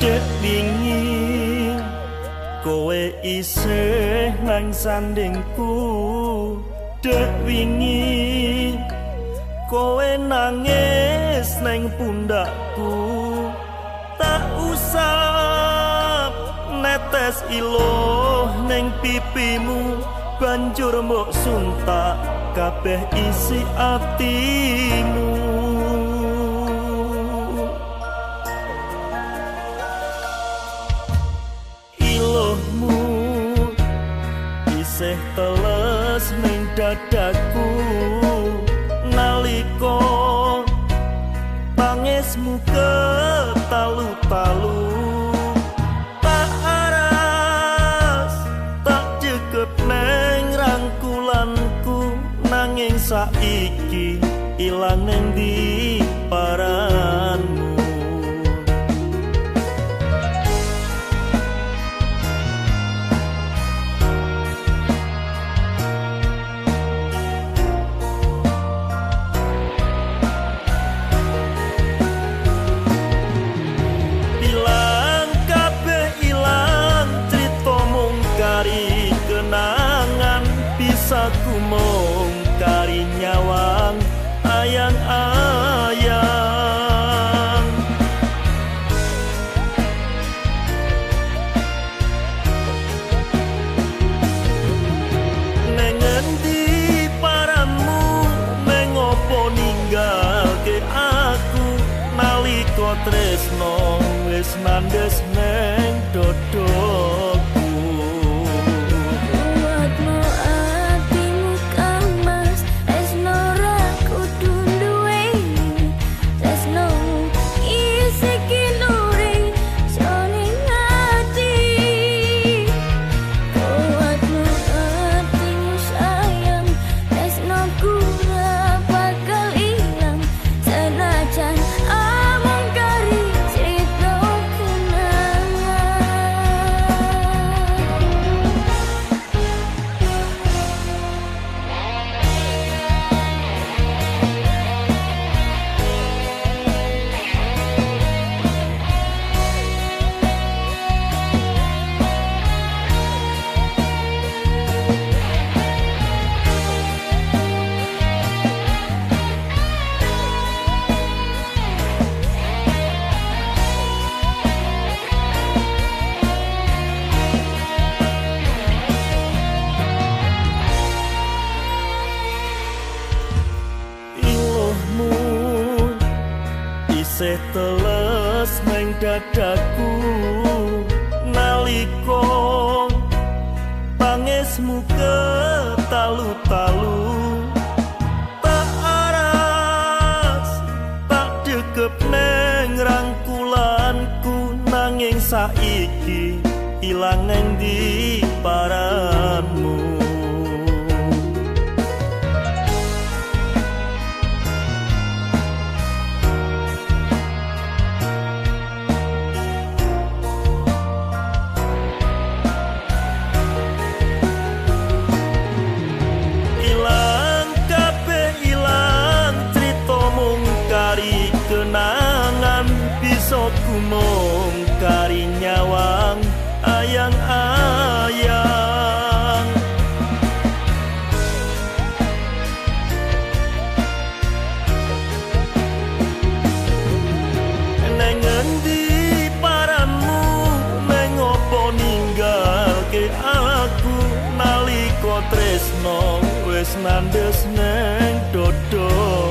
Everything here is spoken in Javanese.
dek wingi kowe isih nang sandingku. Dek wingi kowe nangis nang pundakku. Tak usah netes ilo neng pipimu banjur mbok suntak kabeh isi atimu isih teles ning dadaku naliko tangismu ketalu-talu tak aras tak jeket neng rangkulanku nanging saiki ilang neng di paranmu tresno wis nandes isih teles neng dadaku naliko tangismu ketalu-talu. Tak aras tak degep neng rangkulanku nanging saiki ilang neng di paranmu mungkari nyawang ayang-ayang. Neng endi paramu neng opo ninggalke aku? Nalika tresno wis nandes neng dodok